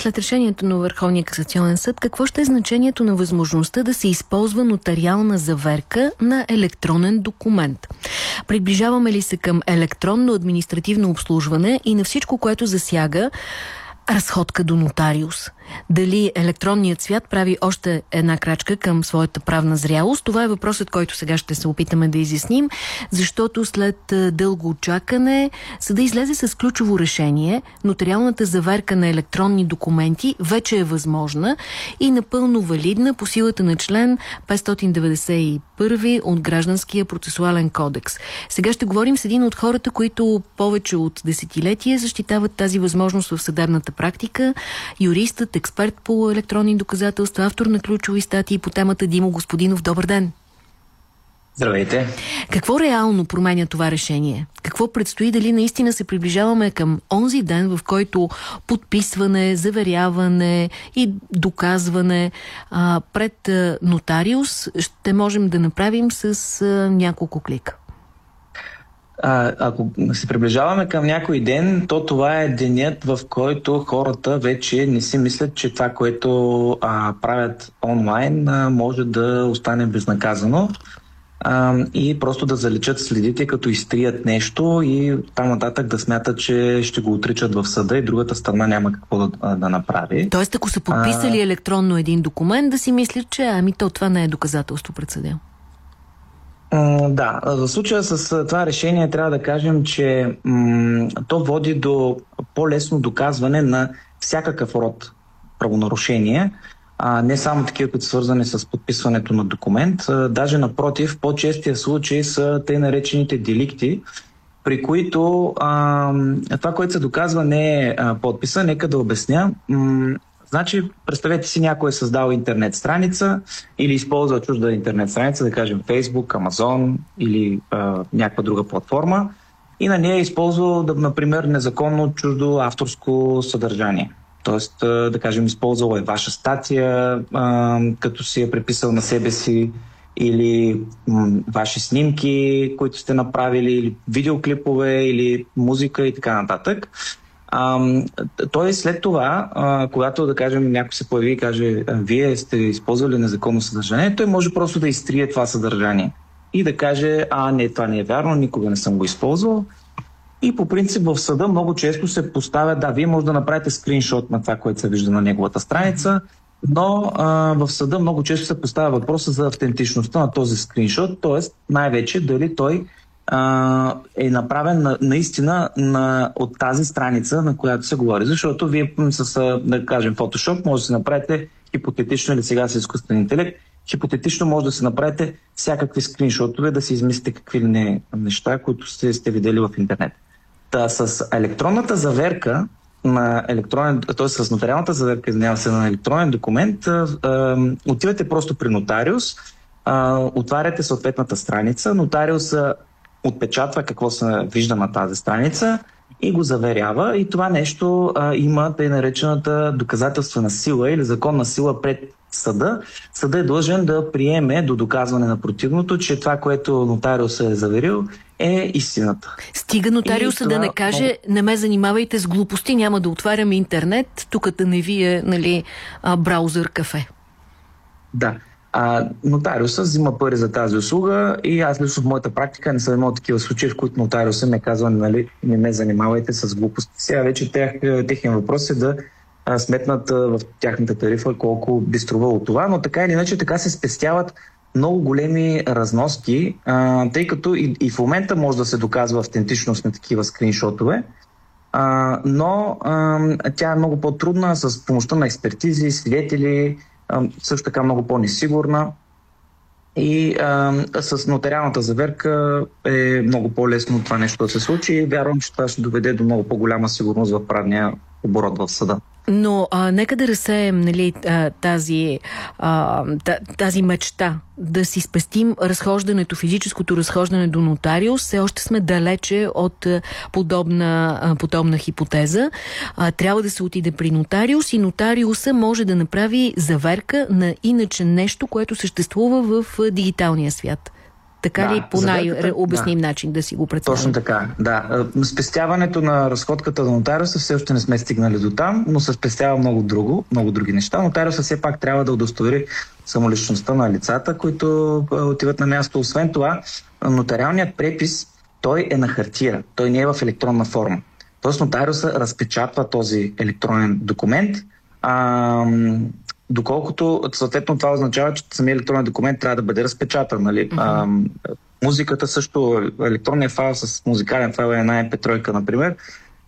След решението на Върховния касационен съд, какво ще е значението на възможността да се използва нотариална заверка на електронен документ? Приближаваме ли се към електронно административно обслужване и на всичко, което засяга разходка до нотариус. Дали електронният свят прави още една крачка към своята правна зрялост? Това е въпросът, който сега ще се опитаме да изясним, защото след дълго очакане съда излезе с ключово решение. Нотариалната заверка на електронни документи вече е възможна и напълно валидна по силата на член 591 от Гражданския процесуален кодекс. Сега ще говорим с един от хората, които повече от десетилетия защитават тази възможност в съдебната практика. Юристът, експерт по електронни доказателства, автор на ключови статии по темата Димо Господинов. Добър ден! Здравейте! Какво реално променя това решение? Какво предстои? Дали наистина се приближаваме към онзи ден, в който подписване, заверяване и доказване а, пред а, нотариус ще можем да направим с а, няколко клика? А, ако се приближаваме към някой ден, то това е денят, в който хората вече не си мислят, че това, което а, правят онлайн, а, може да остане безнаказано а, и просто да заличат следите, като изтрият нещо и там нататък да смятат, че ще го отричат в съда и другата страна няма какво да, да направи. Тоест, ако са подписали а... електронно един документ, да си мислят, че ами то това не е доказателство пред съдя. Да, за случая с това решение трябва да кажем, че м- то води до по-лесно доказване на всякакъв род правонарушение, а не само такива, които са свързани с подписването на документ. А, даже напротив, по-честия случай са те наречените деликти, при които а, това, което се доказва, не е подписа. Нека да обясня. М- Значи, представете си някой е създал интернет страница или използва чужда интернет страница, да кажем Facebook, Amazon или а, някаква друга платформа и на нея е използвал, да, например, незаконно чуждо авторско съдържание. Тоест, да кажем, използвал е ваша статия, а, като си е преписал на себе си или м, ваши снимки, които сте направили, или видеоклипове, или музика и така нататък. А, той след това, а, когато да кажем някой се появи и каже, вие сте използвали незаконно съдържание, той може просто да изтрие това съдържание и да каже, а не, това не е вярно, никога не съм го използвал. И по принцип в съда много често се поставя, да, вие може да направите скриншот на това, което се вижда на неговата страница, но а, в съда много често се поставя въпроса за автентичността на този скриншот, т.е. най-вече дали той е направен на, наистина на, от тази страница, на която се говори. Защото вие с, да кажем, Photoshop може да се направите хипотетично или сега с изкуствен интелект, хипотетично може да се направите всякакви скриншотове, да си измислите какви ли не неща, които сте, сте видели в интернет. Та с електронната заверка на електронен, т.е. с нотариалната заверка, извинявам се, на електронен документ, а, а, отивате просто при нотариус, а, отваряте съответната страница, нотариуса отпечатва какво се вижда на тази страница и го заверява. И това нещо а, има тъй наречената доказателствена сила или законна сила пред съда. Съда е длъжен да приеме до доказване на противното, че това, което нотариус е заверил, е истината. Стига нотариуса да не каже, не ме занимавайте с глупости, няма да отварям интернет, тук да не вие нали, браузър кафе. Да. А, нотариуса взима пари за тази услуга и аз лично в моята практика не съм имал такива случаи, в които нотариуса ме казва, нали, не ме занимавайте с глупости. Сега вече тех, техен въпрос е да а, сметнат а, в тяхната тарифа колко би струвало това, но така или иначе така се спестяват много големи разноски, а, тъй като и, и в момента може да се доказва автентичност на такива скриншотове, а, но а, тя е много по-трудна с помощта на експертизи, свидетели, също така много по-несигурна. И а, с нотариалната заверка е много по-лесно това нещо да се случи вярвам, че това ще доведе до много по-голяма сигурност в правния оборот в съда. Но а, нека да разсеем нали, тази, тази мечта да си спестим разхождането, физическото разхождане до нотариус. Все още сме далече от подобна, подобна хипотеза. А, трябва да се отиде при нотариус и нотариуса може да направи заверка на иначе нещо, което съществува в дигиталния свят. Така да, ли по най-обясним да. начин да си го представим? Точно така, да. Спестяването на разходката на нотариуса все още не сме стигнали до там, но се спестява много друго, много други неща. Нотариуса все пак трябва да удостовери самоличността на лицата, които отиват на място. Освен това, нотариалният препис, той е на хартия, той не е в електронна форма. Тоест нотариуса разпечатва този електронен документ, а, доколкото съответно това означава, че самият електронен документ трябва да бъде разпечатан. Нали? Mm-hmm. А, музиката също, електронният файл с музикален файл е една MP3, например,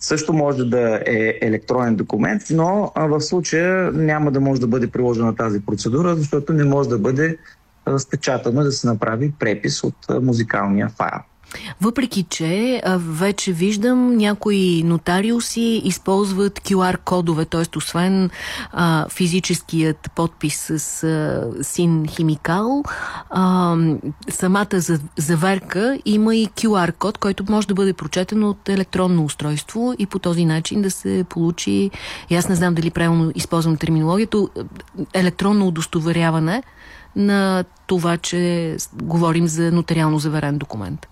също може да е електронен документ, но в случая няма да може да бъде приложена тази процедура, защото не може да бъде разпечатано да се направи препис от музикалния файл. Въпреки, че вече виждам някои нотариуси използват QR-кодове, т.е. освен а, физическият подпис с а, син химикал, а, самата заверка има и QR-код, който може да бъде прочетен от електронно устройство и по този начин да се получи, и аз не знам дали правилно използвам терминологията, електронно удостоверяване на това, че говорим за нотариално заверен документ.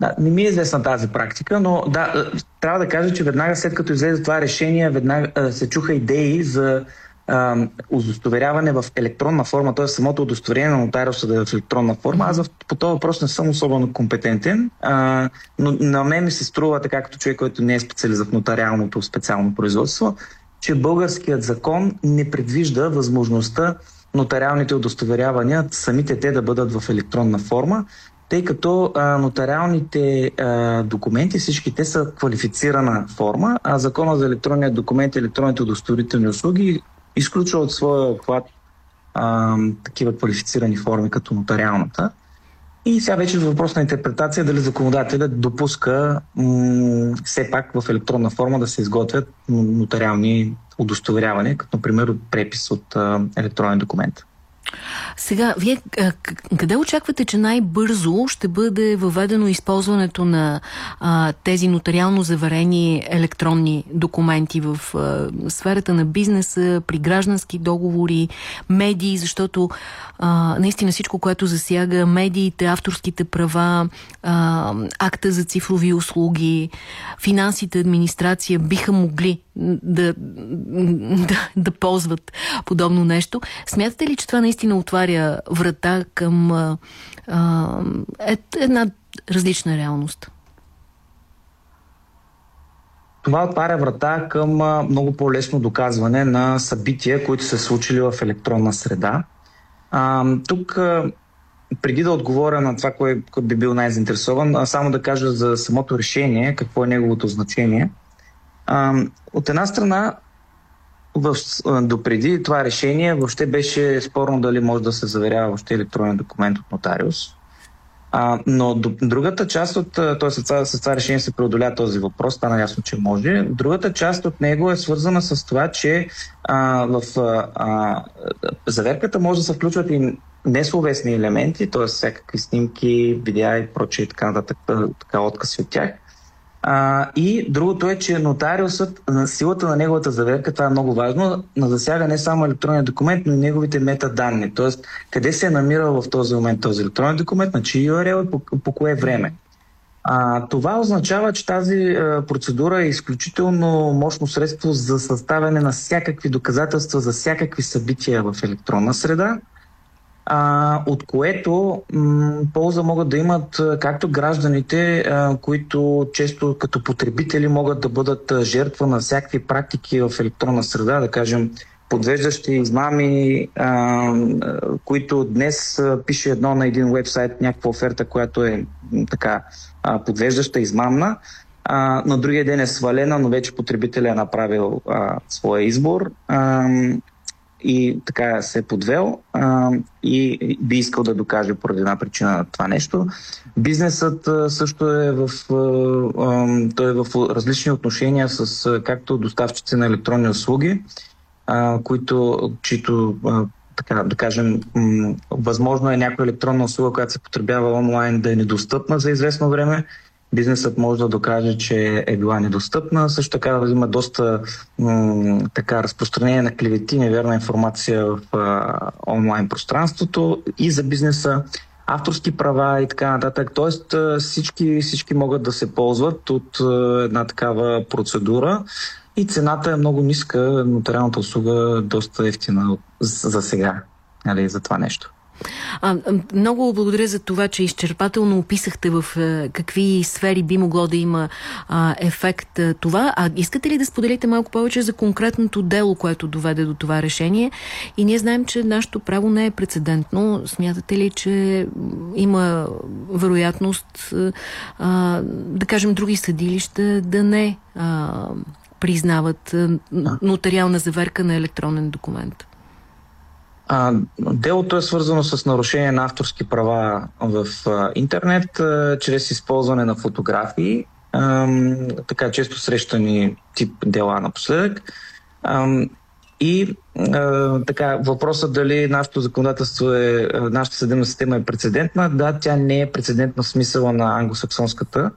Да, не ми е известна тази практика, но да, е, трябва да кажа, че веднага след като излезе това решение, веднага е, се чуха идеи за а, удостоверяване в електронна форма, т.е. самото удостоверение на нотариуса да е в електронна форма. Аз по този въпрос не съм особено компетентен, а, но на мен ми се струва, така като човек, който не е специалист в нотариалното специално производство, че българският закон не предвижда възможността нотариалните удостоверявания, самите те да бъдат в електронна форма, тъй като а, нотариалните а, документи, всички те са квалифицирана форма, а закона за електронния документ и електронните удостоверителни услуги изключва от своя обхват такива квалифицирани форми, като нотариалната. И сега вече за въпрос на интерпретация дали законодателят допуска м- все пак в електронна форма да се изготвят нотариални удостоверявания, като например препис от а, електронен документ. Сега, вие къде очаквате, че най-бързо ще бъде въведено използването на а, тези нотариално заверени електронни документи в а, сферата на бизнеса, при граждански договори, медии, защото а, наистина всичко, което засяга медиите, авторските права, а, акта за цифрови услуги, финансите, администрация биха могли да, да, да ползват подобно нещо. Смятате ли, че това наистина отваря врата към а, а, една различна реалност? Това отваря врата към много по-лесно доказване на събития, които са случили в електронна среда. А, тук, преди да отговоря на това, кой, кой би бил най-заинтересован, само да кажа за самото решение, какво е неговото значение. От една страна, в, допреди това решение въобще беше спорно дали може да се заверява въобще електронен документ от нотариус. А, но другата част от, т.е. с, с това решение се преодоля този въпрос, стана ясно, че може. Другата част от него е свързана с това, че а, в а, заверката може да се включват и несловесни елементи, т.е. всякакви снимки, видеа и прочие и така нататък, така откъси от тях. А, и другото е, че нотариусът, на силата на неговата заверка, това е много важно, засяга не само електронния документ, но и неговите метаданни. Тоест, къде се е намирал в този момент този електронен документ, на чий URL и по, по кое време. А, това означава, че тази а, процедура е изключително мощно средство за съставяне на всякакви доказателства за всякакви събития в електронна среда а, от което м, полза могат да имат както гражданите, а, които често като потребители могат да бъдат жертва на всякакви практики в електронна среда, да кажем подвеждащи измами, а, които днес пише едно на един вебсайт, някаква оферта, която е така подвеждаща, измамна, а, на другия ден е свалена, но вече потребителя е направил а, своя избор. А, и така се е подвел а, и би искал да докаже поради една причина на това нещо. Бизнесът а, също е в, а, а, той е в различни отношения с а, както доставчици на електронни услуги, а, които, чието а, така да кажем, м- възможно е някоя електронна услуга, която се потребява онлайн да е недостъпна за известно време бизнесът може да докаже, че е била недостъпна. Също така има доста м- така разпространение на клевети, невярна информация в а, онлайн пространството и за бизнеса, авторски права и така нататък. Тоест всички, всички могат да се ползват от една такава процедура и цената е много ниска, нотариалната услуга е доста ефтина за сега, нали, за това нещо. А, много благодаря за това, че изчерпателно описахте в а, какви сфери би могло да има а, ефект а, това. А искате ли да споделите малко повече за конкретното дело, което доведе до това решение? И ние знаем, че нашето право не е прецедентно. Смятате ли, че има вероятност, а, да кажем, други съдилища да не а, признават нотариална заверка на електронен документ? А, делото е свързано с нарушение на авторски права в а, интернет, а, чрез използване на фотографии, а, така често срещани тип дела напоследък. А, и а, така, въпросът дали нашето законодателство е, нашата съдебна система е прецедентна, да, тя не е прецедентна в смисъла на англосаксонската,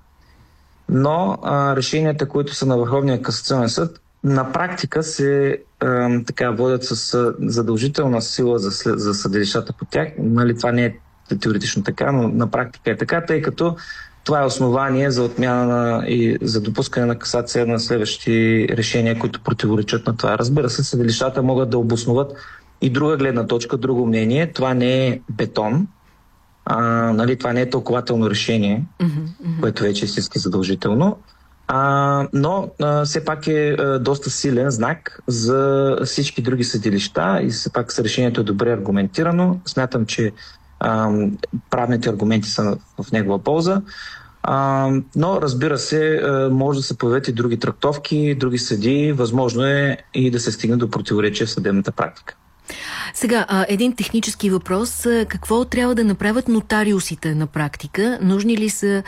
но а, решенията, които са на Върховния касационен съд, на практика се а, така водят с задължителна сила за, за съдилищата по тях. Нали, това не е теоретично така, но на практика е така, тъй като това е основание за отмяна на, и за допускане на касация на следващи решения, които противоречат на това. Разбира се, съдилищата могат да обосноват и друга гледна точка, друго мнение. Това не е бетон. А, нали, това не е тълкователно решение, mm-hmm. което вече е истински задължително. А, но а, все пак е а, доста силен знак за всички други съдилища и все пак с решението е добре аргументирано. Смятам, че а, правните аргументи са в негова полза. А, но разбира се, а, може да се появят и други трактовки, други съди. Възможно е и да се стигне до противоречие в съдебната практика. Сега, а, един технически въпрос. Какво трябва да направят нотариусите на практика? Нужни ли са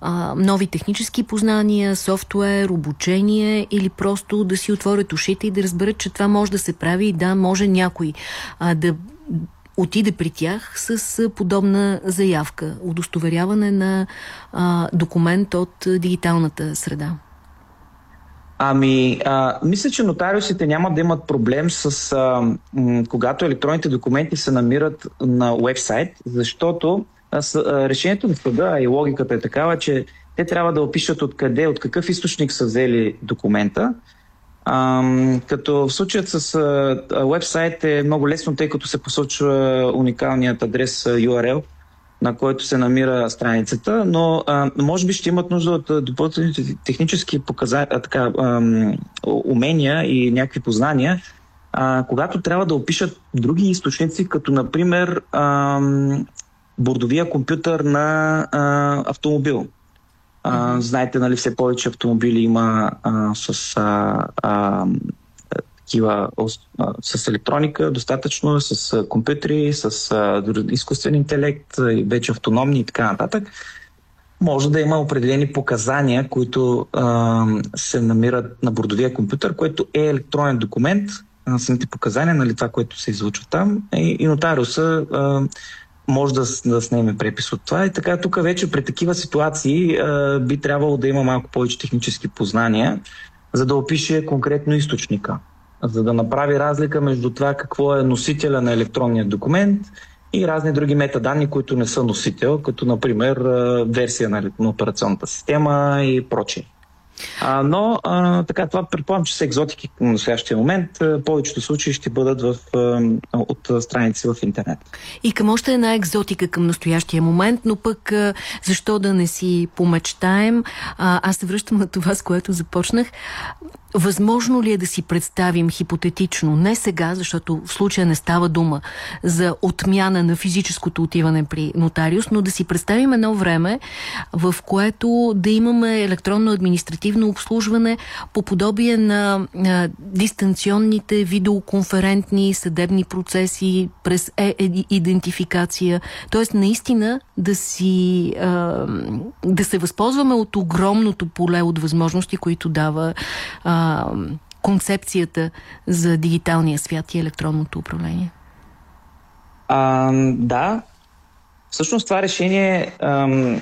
а, нови технически познания, софтуер, обучение или просто да си отворят ушите и да разберат, че това може да се прави и да, може някой а, да отиде при тях с подобна заявка, удостоверяване на а, документ от дигиталната среда? Ами, а, мисля, че нотариусите няма да имат проблем с а, м, когато електронните документи се намират на вебсайт, защото а, с, а, решението на съда, и логиката е такава, че те трябва да опишат откъде, от какъв източник са взели документа. А, като в случаят с а, вебсайт е много лесно, тъй като се посочва уникалният адрес URL, на който се намира страницата, но а, може би ще имат нужда от допълнителни технически показа... а, така, а, умения и някакви познания, а, когато трябва да опишат други източници, като например а, бордовия компютър на а, автомобил. А, знаете, нали, все повече автомобили има а, с а, а, такива с електроника, достатъчно с компютри, с изкуствен интелект, вече автономни и така нататък. Може да има определени показания, които а, се намират на бордовия компютър, което е електронен документ, на самите показания, нали, това, което се излучва там. И, и нотариуса а, може да, да снеме препис от това. И така, тук вече при такива ситуации а, би трябвало да има малко повече технически познания, за да опише конкретно източника за да направи разлика между това какво е носителя на електронния документ и разни други метаданни, които не са носител, като например версия на операционната система и прочие. А, но а, така, това предполагам, че са екзотики към настоящия момент. Повечето случаи ще бъдат в, от страници в интернет. И към още една екзотика към настоящия момент, но пък защо да не си помечтаем? А, аз се връщам на това, с което започнах. Възможно ли е да си представим хипотетично, не сега, защото в случая не става дума за отмяна на физическото отиване при нотариус, но да си представим едно време, в което да имаме електронно административно обслужване по подобие на, на дистанционните видеоконферентни съдебни процеси през е-идентификация. Тоест наистина да си а, да се възползваме от огромното поле от възможности, които дава а, концепцията за дигиталния свят и електронното управление? А, да. Всъщност това решение ам,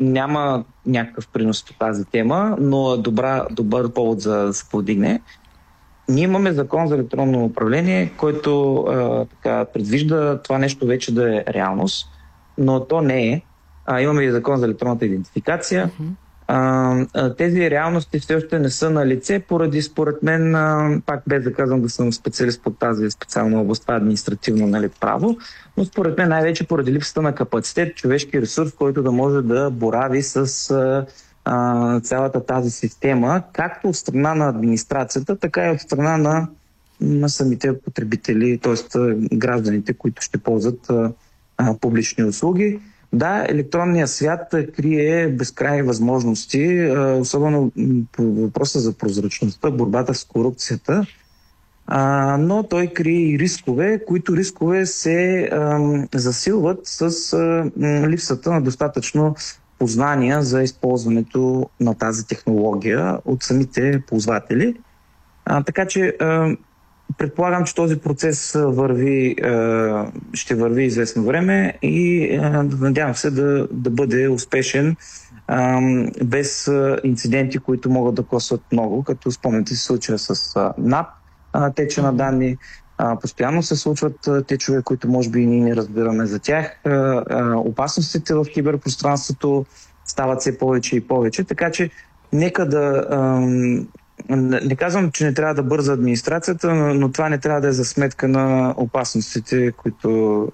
няма някакъв принос по тази тема, но е добра, добър повод за да се подигне. Ние имаме закон за електронно управление, който а, така, предвижда това нещо вече да е реалност. но то не е. А, имаме и закон за електронната идентификация. Uh-huh. Тези реалности все още не са на лице, поради според мен, пак без да казвам да съм специалист по тази специална област, това е административно нали, право, но според мен най-вече поради липсата на капацитет, човешки ресурс, който да може да борави с а, цялата тази система, както от страна на администрацията, така и от страна на, на самите потребители, т.е. гражданите, които ще ползват а, а, публични услуги. Да, електронният свят крие безкрайни възможности, особено по въпроса за прозрачността, борбата с корупцията, но той крие и рискове, които рискове се засилват с липсата на достатъчно познания за използването на тази технология от самите ползватели. така че Предполагам, че този процес върви, ще върви известно време и надявам се да, да бъде успешен без инциденти, които могат да косват много, като спомняте се случая с НАП, тече на данни, постоянно се случват течове, които може би и ние не разбираме за тях. Опасностите в киберпространството стават все повече и повече, така че нека да не казвам, че не трябва да бърза администрацията, но, това не трябва да е за сметка на опасностите, които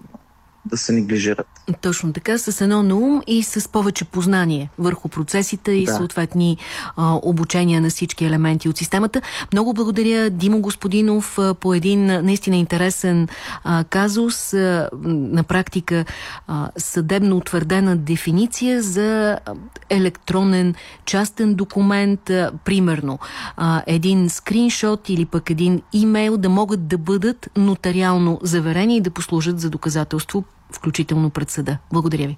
да се неглижират. Точно така, с едно на ум и с повече познание върху процесите и да. съответни а, обучения на всички елементи от системата. Много благодаря Димо Господинов по един наистина интересен а, казус, а, на практика а, съдебно утвърдена дефиниция за електронен частен документ, а, примерно а, един скриншот или пък един имейл да могат да бъдат нотариално заверени и да послужат за доказателство включително пред съда. Благодаря ви.